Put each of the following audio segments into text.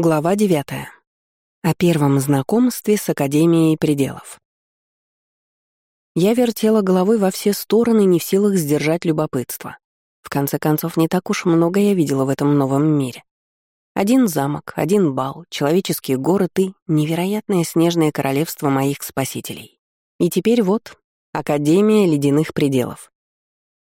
Глава 9. О первом знакомстве с Академией пределов. Я вертела головой во все стороны, не в силах сдержать любопытство. В конце концов, не так уж много я видела в этом новом мире. Один замок, один бал, человеческий город и невероятное снежное королевство моих спасителей. И теперь вот Академия ледяных пределов.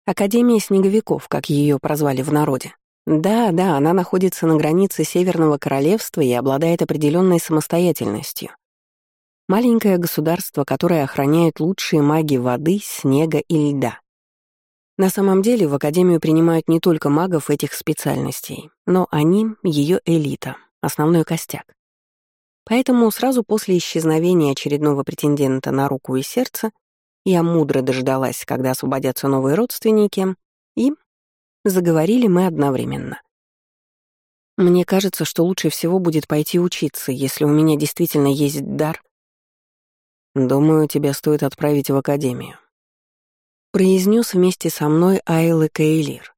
Академия снеговиков, как ее прозвали в народе. Да, да, она находится на границе Северного Королевства и обладает определенной самостоятельностью. Маленькое государство, которое охраняет лучшие маги воды, снега и льда. На самом деле в Академию принимают не только магов этих специальностей, но они — ее элита, основной костяк. Поэтому сразу после исчезновения очередного претендента на руку и сердце я мудро дождалась, когда освободятся новые родственники, и Заговорили мы одновременно. Мне кажется, что лучше всего будет пойти учиться, если у меня действительно есть дар. Думаю, тебя стоит отправить в академию. Произнес вместе со мной Айла Кейлир.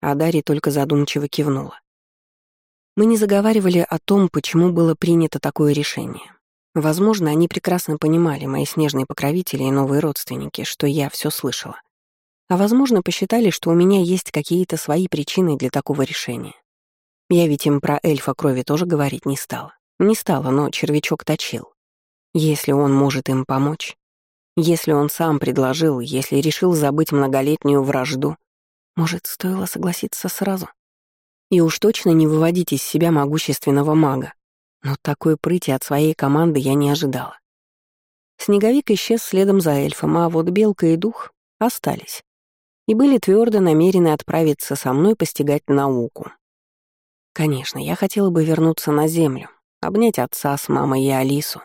А Дарья только задумчиво кивнула. Мы не заговаривали о том, почему было принято такое решение. Возможно, они прекрасно понимали, мои снежные покровители и новые родственники, что я все слышала. А возможно, посчитали, что у меня есть какие-то свои причины для такого решения. Я ведь им про эльфа крови тоже говорить не стала. Не стала, но червячок точил. Если он может им помочь, если он сам предложил, если решил забыть многолетнюю вражду, может, стоило согласиться сразу? И уж точно не выводить из себя могущественного мага. Но такой прыти от своей команды я не ожидала. Снеговик исчез следом за эльфом, а вот Белка и Дух остались и были твердо намерены отправиться со мной постигать науку. Конечно, я хотела бы вернуться на Землю, обнять отца с мамой и Алису,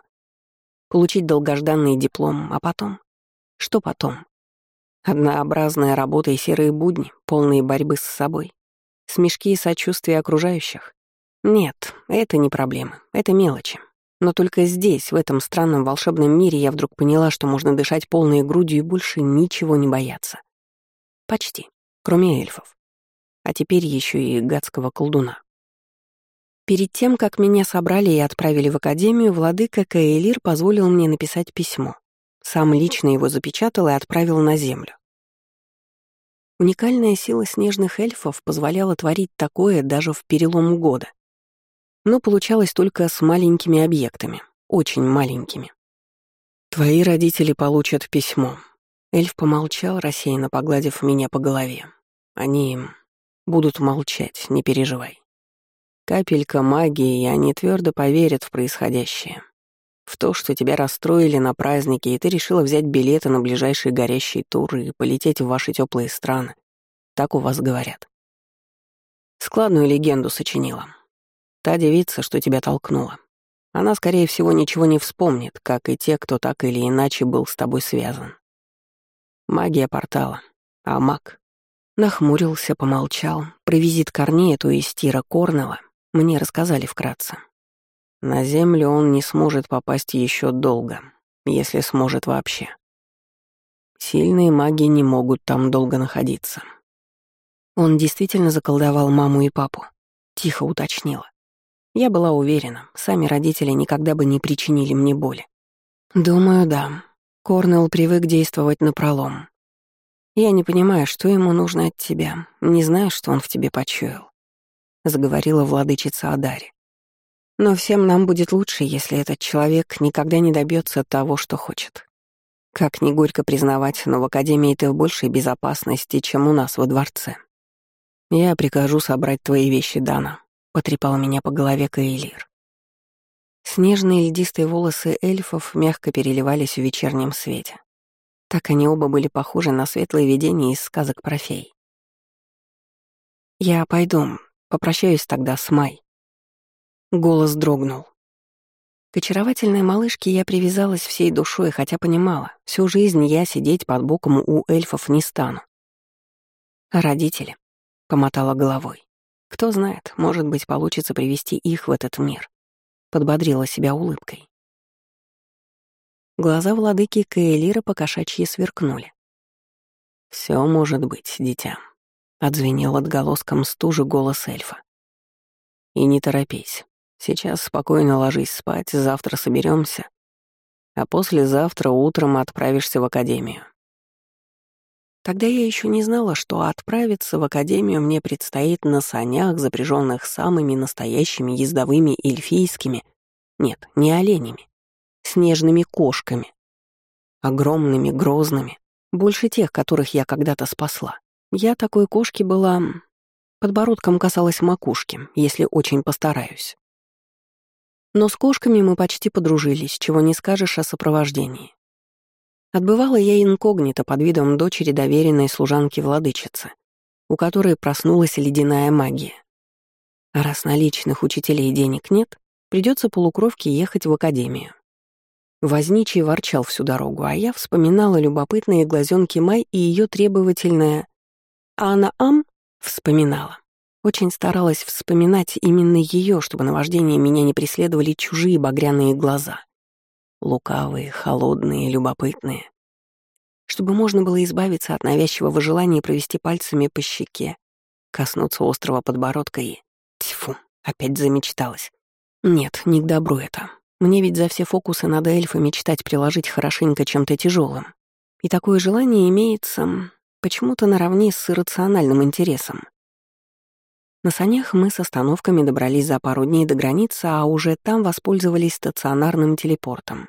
получить долгожданный диплом, а потом? Что потом? Однообразная работа и серые будни, полные борьбы с собой, смешки и сочувствия окружающих? Нет, это не проблема, это мелочи. Но только здесь, в этом странном волшебном мире, я вдруг поняла, что можно дышать полной грудью и больше ничего не бояться. Почти. Кроме эльфов. А теперь еще и гадского колдуна. Перед тем, как меня собрали и отправили в академию, владыка Каэлир позволил мне написать письмо. Сам лично его запечатал и отправил на землю. Уникальная сила снежных эльфов позволяла творить такое даже в перелом года. Но получалось только с маленькими объектами, очень маленькими. «Твои родители получат письмо. Эльф помолчал, рассеянно погладив меня по голове. Они будут молчать, не переживай. Капелька магии, и они твердо поверят в происходящее. В то, что тебя расстроили на празднике, и ты решила взять билеты на ближайшие горящие туры и полететь в ваши теплые страны. Так у вас говорят. Складную легенду сочинила. Та девица, что тебя толкнула. Она, скорее всего, ничего не вспомнит, как и те, кто так или иначе был с тобой связан. Магия портала. А маг? Нахмурился, помолчал. Про визит Корнея, то есть Тира Корнела, мне рассказали вкратце. На Землю он не сможет попасть еще долго, если сможет вообще. Сильные маги не могут там долго находиться. Он действительно заколдовал маму и папу, тихо уточнила. Я была уверена, сами родители никогда бы не причинили мне боли. Думаю, да. Корнелл привык действовать напролом. Я не понимаю, что ему нужно от тебя, не знаю, что он в тебе почуял», — заговорила владычица Адари. «Но всем нам будет лучше, если этот человек никогда не добьется того, что хочет. Как ни горько признавать, но в Академии ты в большей безопасности, чем у нас во дворце. Я прикажу собрать твои вещи, Дана», — потрепал меня по голове Каэлир. Снежные льдистые волосы эльфов мягко переливались в вечернем свете. Так они оба были похожи на светлые видения из сказок про фей. «Я пойду, попрощаюсь тогда с Май». Голос дрогнул. К очаровательной малышке я привязалась всей душой, хотя понимала, всю жизнь я сидеть под боком у эльфов не стану. «А родители?» — помотала головой. «Кто знает, может быть, получится привести их в этот мир» подбодрила себя улыбкой. Глаза владыки Каэлира покошачьи сверкнули. Все может быть, дитя», — отзвенел отголоском стужи голос эльфа. «И не торопись. Сейчас спокойно ложись спать, завтра соберемся, а послезавтра утром отправишься в академию. Тогда я еще не знала, что отправиться в академию мне предстоит на санях, запряженных самыми настоящими ездовыми эльфийскими, нет, не оленями, снежными кошками. Огромными, грозными, больше тех, которых я когда-то спасла. Я такой кошки была... Подбородком касалась макушки, если очень постараюсь. Но с кошками мы почти подружились, чего не скажешь о сопровождении. Отбывала я инкогнито под видом дочери доверенной служанки-владычицы, у которой проснулась ледяная магия. А раз наличных учителей денег нет, придется полукровке ехать в академию. Возничий ворчал всю дорогу, а я вспоминала любопытные глазенки Май и ее требовательное «Ана Ам» вспоминала. Очень старалась вспоминать именно ее, чтобы на вождение меня не преследовали чужие багряные глаза. Лукавые, холодные, любопытные. Чтобы можно было избавиться от навязчивого желания провести пальцами по щеке, коснуться острого подбородка и... Тьфу, опять замечталась. Нет, не к добру это. Мне ведь за все фокусы над эльфа мечтать приложить хорошенько чем-то тяжелым. И такое желание имеется почему-то наравне с иррациональным интересом. На санях мы с остановками добрались за пару дней до границы, а уже там воспользовались стационарным телепортом.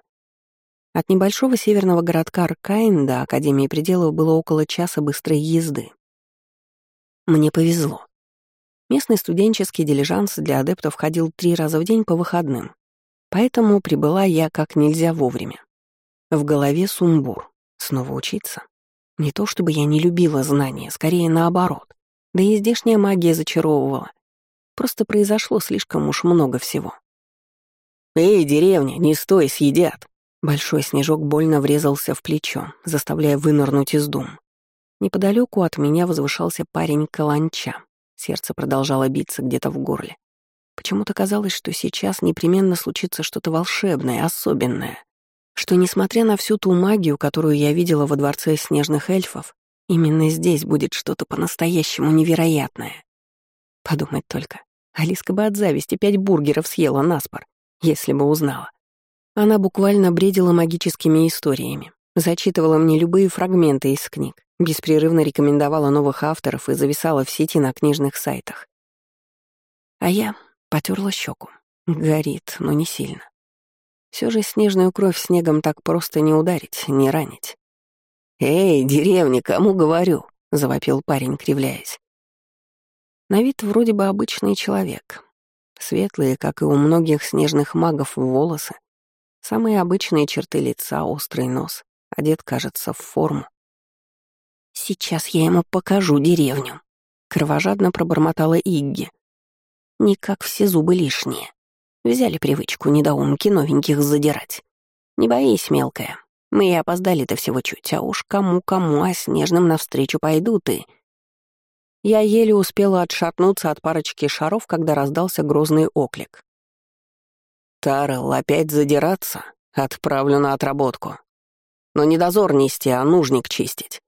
От небольшого северного городка Аркайн до Академии пределов было около часа быстрой езды. Мне повезло. Местный студенческий дилижанс для адептов ходил три раза в день по выходным, поэтому прибыла я как нельзя вовремя. В голове сумбур. Снова учиться? Не то чтобы я не любила знания, скорее наоборот. Да и здешняя магия зачаровывала. Просто произошло слишком уж много всего. «Эй, деревня, не стой, съедят!» Большой снежок больно врезался в плечо, заставляя вынырнуть из дум. Неподалеку от меня возвышался парень Каланча, Сердце продолжало биться где-то в горле. Почему-то казалось, что сейчас непременно случится что-то волшебное, особенное. Что, несмотря на всю ту магию, которую я видела во дворце снежных эльфов, именно здесь будет что-то по-настоящему невероятное. Подумать только. Алиска бы от зависти пять бургеров съела наспор, если бы узнала. Она буквально бредила магическими историями, зачитывала мне любые фрагменты из книг, беспрерывно рекомендовала новых авторов и зависала в сети на книжных сайтах. А я потерла щеку. Горит, но не сильно. Все же снежную кровь снегом так просто не ударить, не ранить. «Эй, деревня, кому говорю?» — завопил парень, кривляясь. На вид вроде бы обычный человек. Светлые, как и у многих снежных магов, волосы. Самые обычные черты лица, острый нос. Одет, кажется, в форму. «Сейчас я ему покажу деревню», — кровожадно пробормотала Игги. «Никак все зубы лишние. Взяли привычку недоумки новеньких задирать. Не боись, мелкая. Мы и опоздали-то всего чуть, а уж кому-кому, а снежным навстречу пойдут и...» Я еле успела отшатнуться от парочки шаров, когда раздался грозный оклик. «Тарел, опять задираться? Отправлю на отработку. Но не дозор нести, а нужник чистить.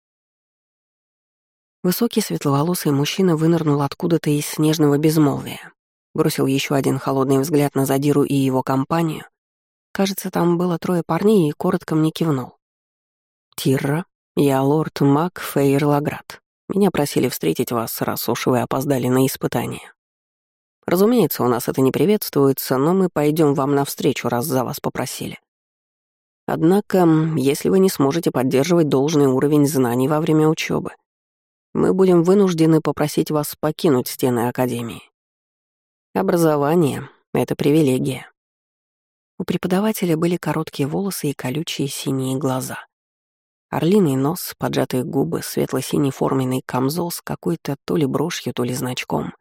Высокий светловолосый мужчина вынырнул откуда-то из снежного безмолвия. Бросил еще один холодный взгляд на Задиру и его компанию. Кажется, там было трое парней и коротко мне кивнул. «Тирра, я лорд Мак Фейер Лаград. Меня просили встретить вас, раз уж вы опоздали на испытание. Разумеется, у нас это не приветствуется, но мы пойдем вам навстречу, раз за вас попросили. Однако, если вы не сможете поддерживать должный уровень знаний во время учебы, мы будем вынуждены попросить вас покинуть стены Академии. Образование — это привилегия. У преподавателя были короткие волосы и колючие синие глаза. Орлиный нос, поджатые губы, светло-синий форменный камзол с какой-то то ли брошью, то ли значком.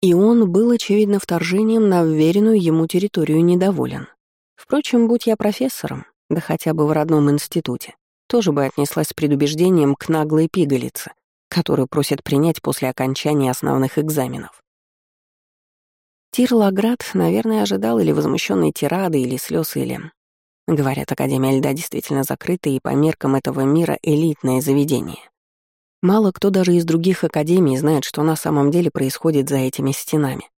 И он был, очевидно, вторжением на вверенную ему территорию недоволен. Впрочем, будь я профессором, да хотя бы в родном институте, тоже бы отнеслась с предубеждением к наглой пигалице, которую просят принять после окончания основных экзаменов. Тир Лаград, наверное, ожидал или возмущенной тирады, или слез, или... Говорят, Академия Льда действительно закрыта и по меркам этого мира элитное заведение. Мало кто даже из других академий знает, что на самом деле происходит за этими стенами.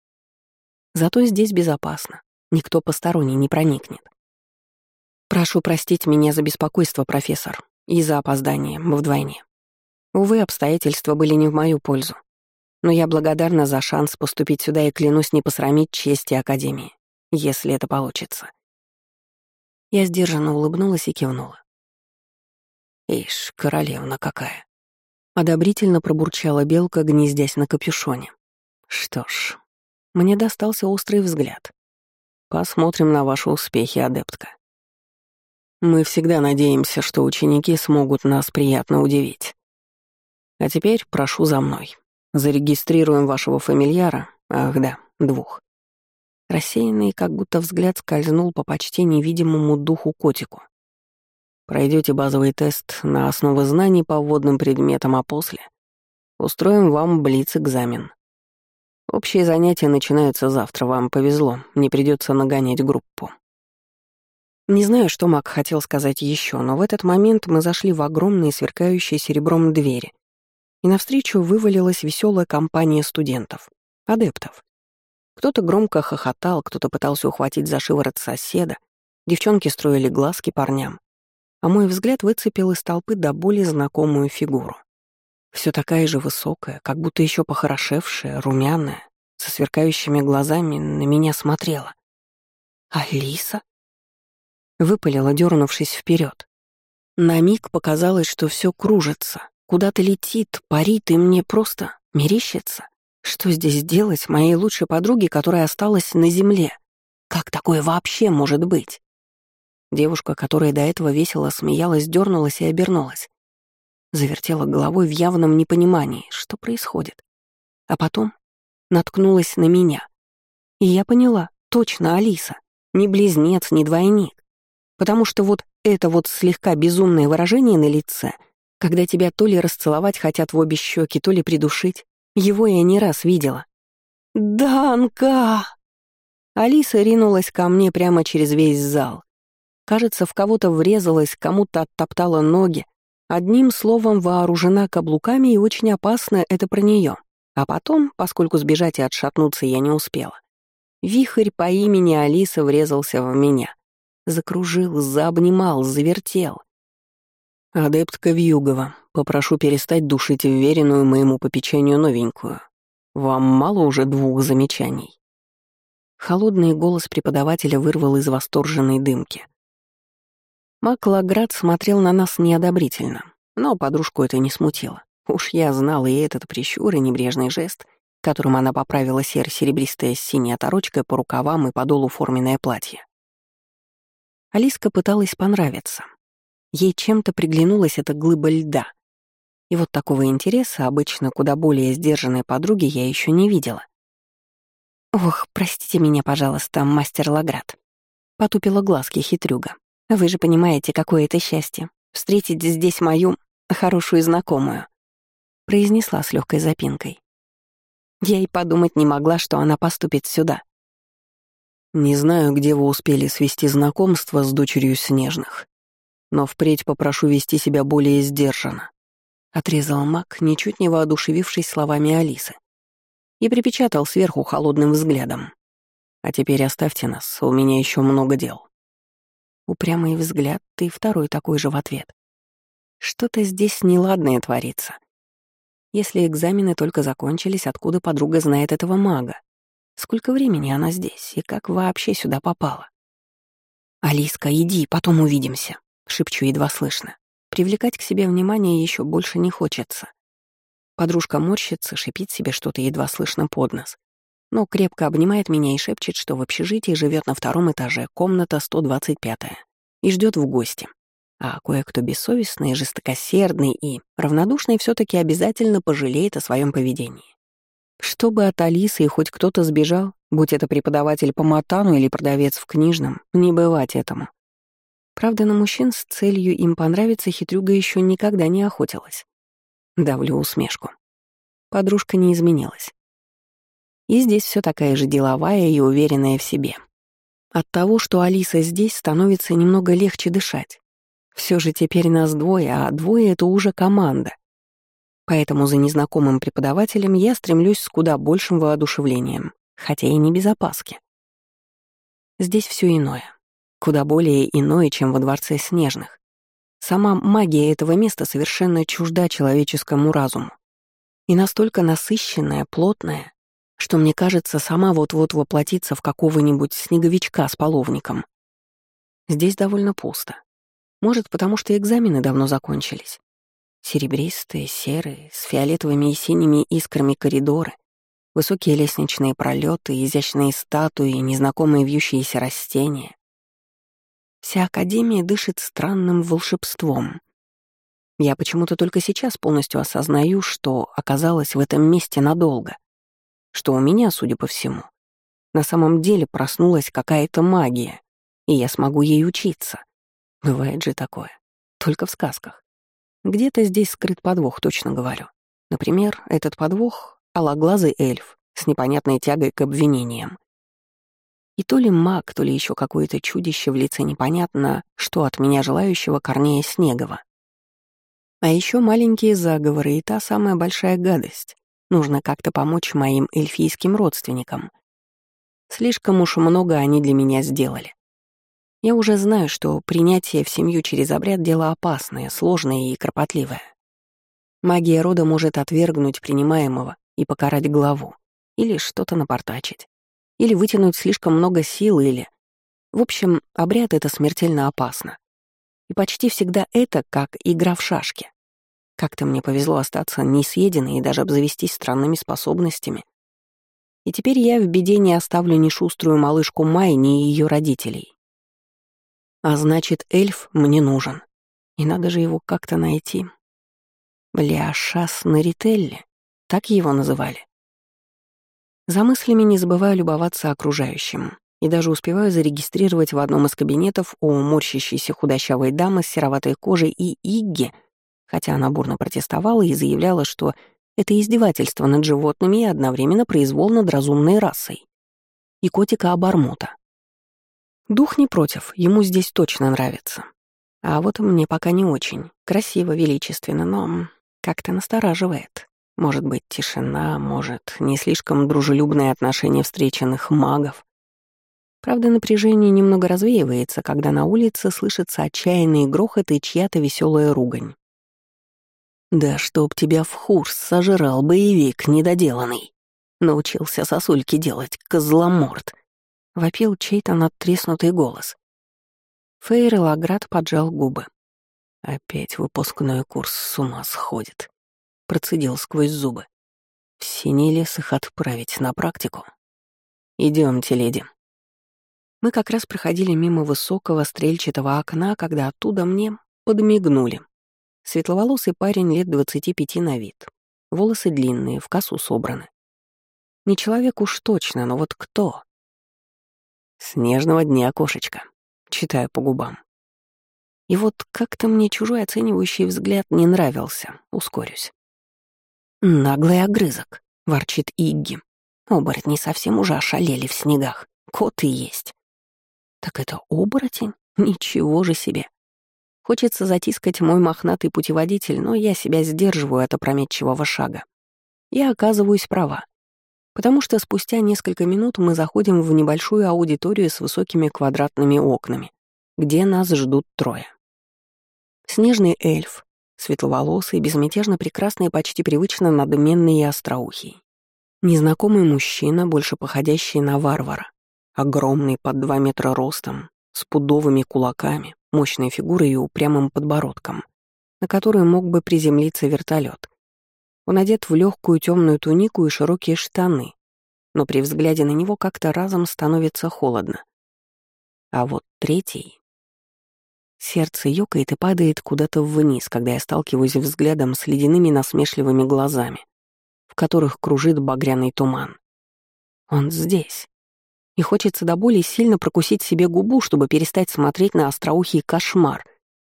Зато здесь безопасно. Никто посторонний не проникнет. Прошу простить меня за беспокойство, профессор, и за опоздание вдвойне. Увы, обстоятельства были не в мою пользу. Но я благодарна за шанс поступить сюда и клянусь не посрамить чести Академии, если это получится. Я сдержанно улыбнулась и кивнула. «Ишь, королевна какая!» Одобрительно пробурчала белка, гнездясь на капюшоне. «Что ж, мне достался острый взгляд. Посмотрим на ваши успехи, адептка. Мы всегда надеемся, что ученики смогут нас приятно удивить. А теперь прошу за мной. Зарегистрируем вашего фамильяра. Ах да, двух. Рассеянный, как будто взгляд скользнул по почти невидимому духу котику. Пройдете базовый тест на основы знаний по вводным предметам, а после устроим вам блиц-экзамен. Общие занятия начинаются завтра, вам повезло, не придется нагонять группу. Не знаю, что Мак хотел сказать еще, но в этот момент мы зашли в огромные сверкающие серебром двери, и навстречу вывалилась веселая компания студентов, адептов. Кто-то громко хохотал, кто-то пытался ухватить за шиворот соседа, девчонки строили глазки парням, а мой взгляд выцепил из толпы до боли знакомую фигуру. Все такая же высокая, как будто еще похорошевшая, румяная, со сверкающими глазами на меня смотрела. «Алиса?» Выпалила, дернувшись вперед. На миг показалось, что все кружится, куда-то летит, парит, и мне просто мерещится. Что здесь делать моей лучшей подруге, которая осталась на земле? Как такое вообще может быть? Девушка, которая до этого весело смеялась, дернулась и обернулась. Завертела головой в явном непонимании, что происходит. А потом наткнулась на меня. И я поняла, точно Алиса. Не близнец, не двойник. Потому что вот это вот слегка безумное выражение на лице, когда тебя то ли расцеловать хотят в обе щеки, то ли придушить, его я не раз видела. «Данка!» Алиса ринулась ко мне прямо через весь зал. Кажется, в кого-то врезалась, кому-то оттоптала ноги. Одним словом, вооружена каблуками и очень опасно это про нее. А потом, поскольку сбежать и отшатнуться я не успела, вихрь по имени Алиса врезался в меня. Закружил, заобнимал, завертел. «Адептка Вьюгова, попрошу перестать душить вверенную моему попечению новенькую. Вам мало уже двух замечаний?» Холодный голос преподавателя вырвал из восторженной дымки. Маклаград смотрел на нас неодобрительно, но подружку это не смутило. Уж я знал и этот прищур, и небрежный жест, которым она поправила серо-серебристая с синей оторочкой по рукавам и по долу форменное платье. Алиска пыталась понравиться. Ей чем-то приглянулась эта глыба льда. И вот такого интереса обычно куда более сдержанной подруги я еще не видела. «Ох, простите меня, пожалуйста, мастер Лаград», — потупила глазки хитрюга. «Вы же понимаете, какое это счастье — встретить здесь мою хорошую знакомую», — произнесла с легкой запинкой. Я и подумать не могла, что она поступит сюда. Не знаю, где вы успели свести знакомство с дочерью Снежных, но впредь попрошу вести себя более сдержанно», — отрезал Мак, ничуть не воодушевившись словами Алисы, и припечатал сверху холодным взглядом. «А теперь оставьте нас, у меня еще много дел». Упрямый взгляд, ты второй такой же в ответ. Что-то здесь неладное творится. Если экзамены только закончились, откуда подруга знает этого мага? Сколько времени она здесь и как вообще сюда попала? «Алиска, иди, потом увидимся», — шепчу едва слышно. Привлекать к себе внимание еще больше не хочется. Подружка морщится, шипит себе что-то едва слышно под нос. Но крепко обнимает меня и шепчет, что в общежитии живет на втором этаже, комната 125-я, и ждет в гости. А кое-кто бессовестный, жестокосердный и равнодушный все таки обязательно пожалеет о своем поведении. Чтобы от Алисы и хоть кто-то сбежал, будь это преподаватель по матану или продавец в книжном, не бывать этому. Правда, на мужчин с целью им понравиться хитрюга еще никогда не охотилась. Давлю усмешку. Подружка не изменилась. И здесь все такая же деловая и уверенная в себе. От того, что Алиса здесь, становится немного легче дышать. Все же теперь нас двое, а двое — это уже команда. Поэтому за незнакомым преподавателем я стремлюсь с куда большим воодушевлением. хотя и не без опаски. Здесь все иное, куда более иное, чем во Дворце Снежных. Сама магия этого места совершенно чужда человеческому разуму. И настолько насыщенная, плотная, что, мне кажется, сама вот-вот воплотится в какого-нибудь снеговичка с половником. Здесь довольно пусто. Может, потому что экзамены давно закончились. Серебристые, серые, с фиолетовыми и синими искрами коридоры, высокие лестничные пролеты, изящные статуи, незнакомые вьющиеся растения. Вся Академия дышит странным волшебством. Я почему-то только сейчас полностью осознаю, что оказалась в этом месте надолго. Что у меня, судя по всему, на самом деле проснулась какая-то магия, и я смогу ей учиться. Бывает же такое. Только в сказках. Где-то здесь скрыт подвох, точно говорю. Например, этот подвох — алоглазый эльф с непонятной тягой к обвинениям. И то ли маг, то ли еще какое-то чудище в лице непонятно, что от меня желающего Корнея Снегова. А еще маленькие заговоры и та самая большая гадость. Нужно как-то помочь моим эльфийским родственникам. Слишком уж много они для меня сделали. Я уже знаю, что принятие в семью через обряд — дело опасное, сложное и кропотливое. Магия рода может отвергнуть принимаемого и покарать главу, или что-то напортачить, или вытянуть слишком много сил, или... В общем, обряд — это смертельно опасно. И почти всегда это как игра в шашки. Как-то мне повезло остаться несъеденной и даже обзавестись странными способностями. И теперь я в беде не оставлю ни шуструю малышку Май, ни ее родителей. А значит, эльф мне нужен. И надо же его как-то найти. Ляшас Нарителли, так его называли. За мыслями не забываю любоваться окружающим и даже успеваю зарегистрировать в одном из кабинетов у морщащейся худощавой дамы с сероватой кожей и Игги, хотя она бурно протестовала и заявляла, что это издевательство над животными и одновременно произвол над разумной расой. И котика Абармута. Дух не против, ему здесь точно нравится. А вот мне пока не очень. Красиво, величественно, но как-то настораживает. Может быть, тишина, может, не слишком дружелюбное отношение встреченных магов. Правда, напряжение немного развеивается, когда на улице слышится отчаянный грохот и чья-то веселая ругань. «Да чтоб тебя в хурс сожрал боевик недоделанный!» Научился сосульки делать, козломорд вопил чей-то надтреснутый голос. Фейр и Лаград поджал губы. Опять выпускной курс с ума сходит. Процедил сквозь зубы. В синий лес их отправить на практику. Идемте, леди. Мы как раз проходили мимо высокого стрельчатого окна, когда оттуда мне подмигнули. Светловолосый парень лет двадцати пяти на вид. Волосы длинные, в косу собраны. Не человек уж точно, но вот кто? «Снежного дня, кошечка», читаю по губам. И вот как-то мне чужой оценивающий взгляд не нравился, ускорюсь. «Наглый огрызок», — ворчит Игги. «Оборотни совсем уже ошалели в снегах. Кот и есть». «Так это оборотень? Ничего же себе!» Хочется затискать мой мохнатый путеводитель, но я себя сдерживаю от опрометчивого шага. Я оказываюсь права потому что спустя несколько минут мы заходим в небольшую аудиторию с высокими квадратными окнами, где нас ждут трое. Снежный эльф, светловолосый, безмятежно прекрасный и почти привычно надменный и остроухий. Незнакомый мужчина, больше походящий на варвара, огромный, под два метра ростом, с пудовыми кулаками, мощной фигурой и упрямым подбородком, на который мог бы приземлиться вертолет, он одет в легкую темную тунику и широкие штаны, но при взгляде на него как-то разом становится холодно. А вот третий... Сердце ёкает и падает куда-то вниз, когда я сталкиваюсь взглядом с ледяными насмешливыми глазами, в которых кружит багряный туман. Он здесь. И хочется до боли сильно прокусить себе губу, чтобы перестать смотреть на остроухий кошмар,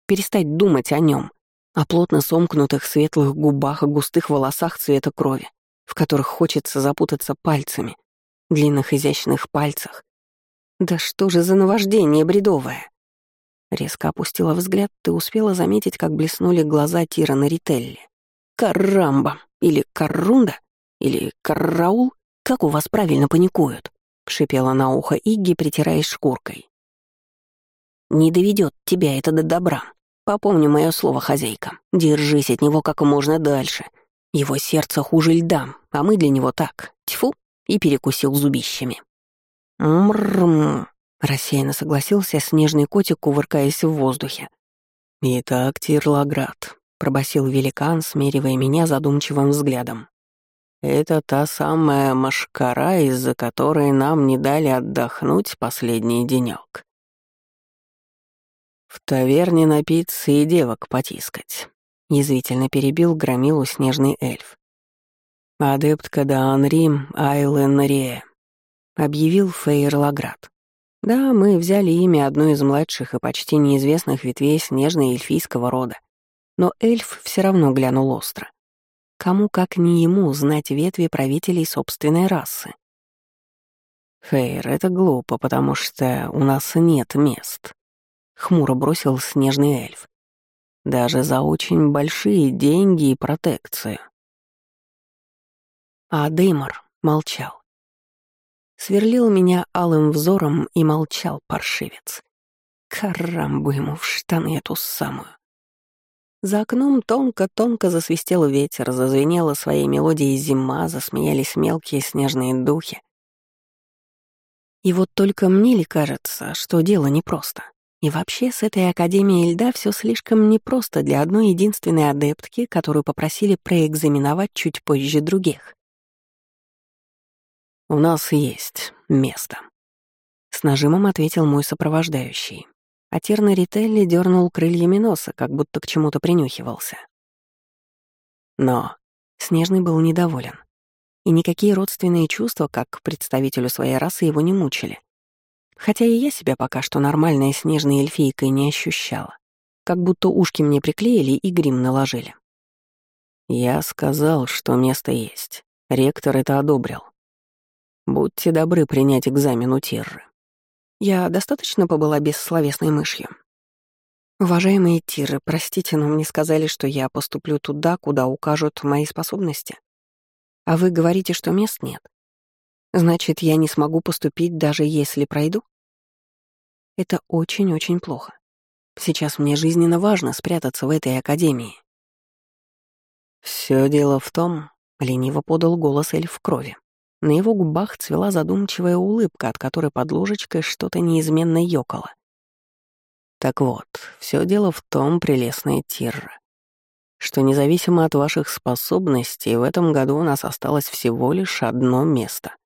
перестать думать о нем, о плотно сомкнутых светлых губах и густых волосах цвета крови, в которых хочется запутаться пальцами, длинных изящных пальцах. Да что же за наваждение бредовое? Резко опустила взгляд, ты успела заметить, как блеснули глаза Тира на Рителли. Карамба! Или Каррунда? Или Карраул? Как у вас правильно паникуют?» — шипела на ухо Игги, притираясь шкуркой. «Не доведет тебя это до добра. Попомни мое слово, хозяйка. Держись от него как можно дальше. Его сердце хуже льда, а мы для него так. Тьфу!» и перекусил зубищами. «Мрррм», — рассеянно согласился снежный котик, кувыркаясь в воздухе. «Итак, Тирлаград», — пробасил великан, смеривая меня задумчивым взглядом. «Это та самая машкара, из-за которой нам не дали отдохнуть последний денёк. В таверне напиться и девок потискать», — язвительно перебил громилу снежный эльф. «Адептка да Анри Айлен Рие», — объявил Фейер Лаград. Да, мы взяли имя одной из младших и почти неизвестных ветвей снежной эльфийского рода. Но эльф все равно глянул остро. Кому, как не ему, знать ветви правителей собственной расы? «Фейр, это глупо, потому что у нас нет мест», — хмуро бросил снежный эльф. «Даже за очень большие деньги и протекцию». А Деймор молчал. Сверлил меня алым взором и молчал паршивец. Карамбу ему в штаны эту самую. За окном тонко-тонко засвистел ветер, зазвенела своей мелодией зима, засмеялись мелкие снежные духи. И вот только мне ли кажется, что дело непросто? И вообще с этой Академией льда все слишком непросто для одной единственной адептки, которую попросили проэкзаменовать чуть позже других. «У нас есть место», — с нажимом ответил мой сопровождающий. А Терна Рителли дернул крыльями носа, как будто к чему-то принюхивался. Но Снежный был недоволен. И никакие родственные чувства, как к представителю своей расы, его не мучили. Хотя и я себя пока что нормальной снежной эльфийкой не ощущала. Как будто ушки мне приклеили и грим наложили. Я сказал, что место есть. Ректор это одобрил. Будьте добры принять экзамен у Тирры. Я достаточно побыла бессловесной мышью. Уважаемые Тиры, простите, но мне сказали, что я поступлю туда, куда укажут мои способности. А вы говорите, что мест нет. Значит, я не смогу поступить, даже если пройду? Это очень-очень плохо. Сейчас мне жизненно важно спрятаться в этой академии. Все дело в том, — лениво подал голос эльф в крови, на его губах цвела задумчивая улыбка, от которой под ложечкой что-то неизменно ёкало. Так вот, все дело в том, прелестная Тирра, что независимо от ваших способностей, в этом году у нас осталось всего лишь одно место.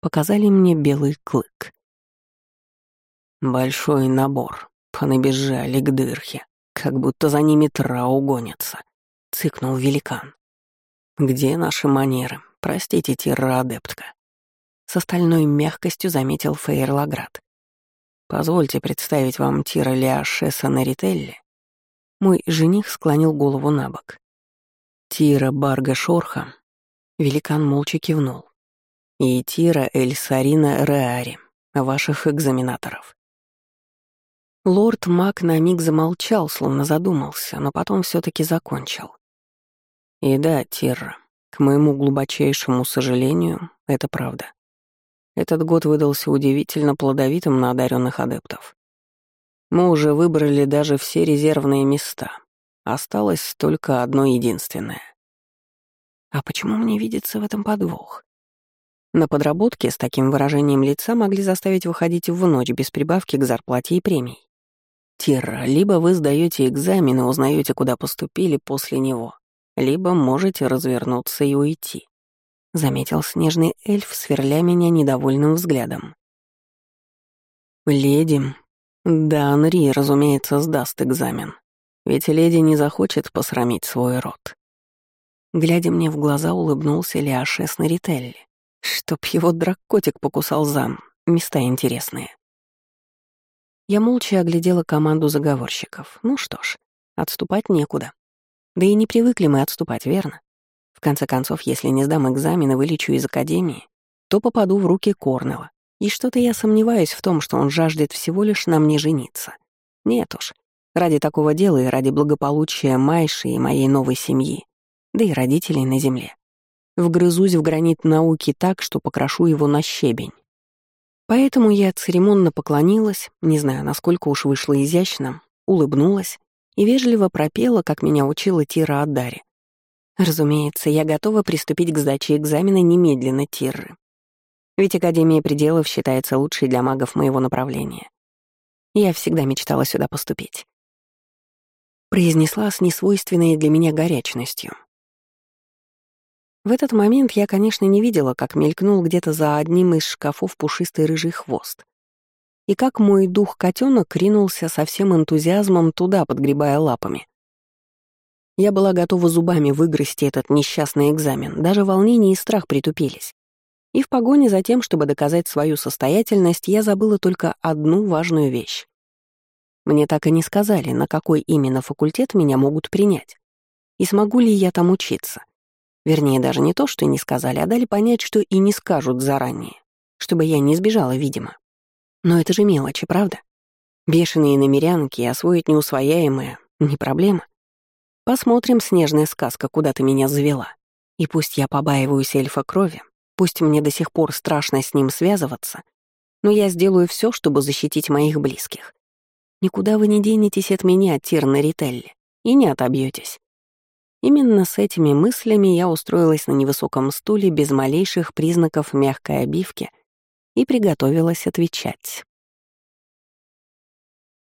Показали мне белый клык. Большой набор. Понабежали к дырхе, как будто за ними трау гонятся. Цыкнул великан. Где наши манеры? Простите, Тирра-адептка. С остальной мягкостью заметил Фейер Лаград. Позвольте представить вам Тира Леошеса Нарителли. Мой жених склонил голову на бок. Тира Барга Шорха. Великан молча кивнул. И Тира Эль Сарина Реари, ваших экзаменаторов. Лорд Мак на миг замолчал, словно задумался, но потом все таки закончил. И да, Тирра, к моему глубочайшему сожалению, это правда. Этот год выдался удивительно плодовитым на одаренных адептов. Мы уже выбрали даже все резервные места. Осталось только одно единственное. А почему мне видится в этом подвох? На подработке с таким выражением лица могли заставить выходить в ночь без прибавки к зарплате и премий. Тира, либо вы сдаете экзамен и узнаете, куда поступили после него, либо можете развернуться и уйти», — заметил снежный эльф, сверля меня недовольным взглядом. «Леди...» Да, Анри, разумеется, сдаст экзамен. Ведь леди не захочет посрамить свой род. Глядя мне в глаза, улыбнулся Лиашес Нарителли. Чтоб его дракотик покусал зам. Места интересные. Я молча оглядела команду заговорщиков. Ну что ж, отступать некуда. Да и не привыкли мы отступать, верно? В конце концов, если не сдам экзамен и вылечу из академии, то попаду в руки Корнела. И что-то я сомневаюсь в том, что он жаждет всего лишь на мне жениться. Нет уж. Ради такого дела и ради благополучия Майши и моей новой семьи, да и родителей на земле. вгрызусь в гранит науки так, что покрошу его на щебень. Поэтому я церемонно поклонилась, не знаю, насколько уж вышло изящно, улыбнулась и вежливо пропела, как меня учила Тира Аддари. Разумеется, я готова приступить к сдаче экзамена немедленно Тирры. Ведь Академия пределов считается лучшей для магов моего направления. Я всегда мечтала сюда поступить. Произнесла с несвойственной для меня горячностью. В этот момент я, конечно, не видела, как мелькнул где-то за одним из шкафов пушистый рыжий хвост. И как мой дух котенок ринулся со всем энтузиазмом туда, подгребая лапами. Я была готова зубами выгрызти этот несчастный экзамен, даже волнение и страх притупились. И в погоне за тем, чтобы доказать свою состоятельность, я забыла только одну важную вещь. Мне так и не сказали, на какой именно факультет меня могут принять. И смогу ли я там учиться. Вернее, даже не то, что не сказали, а дали понять, что и не скажут заранее, чтобы я не сбежала, видимо. Но это же мелочи, правда? Бешеные намерянки и освоить неусвояемое — не проблема. Посмотрим, снежная сказка, куда ты меня завела. И пусть я побаиваюсь эльфа крови, пусть мне до сих пор страшно с ним связываться, но я сделаю все, чтобы защитить моих близких. Никуда вы не денетесь от меня, Тирна Рителли, и не отобьетесь. Именно с этими мыслями я устроилась на невысоком стуле без малейших признаков мягкой обивки и приготовилась отвечать.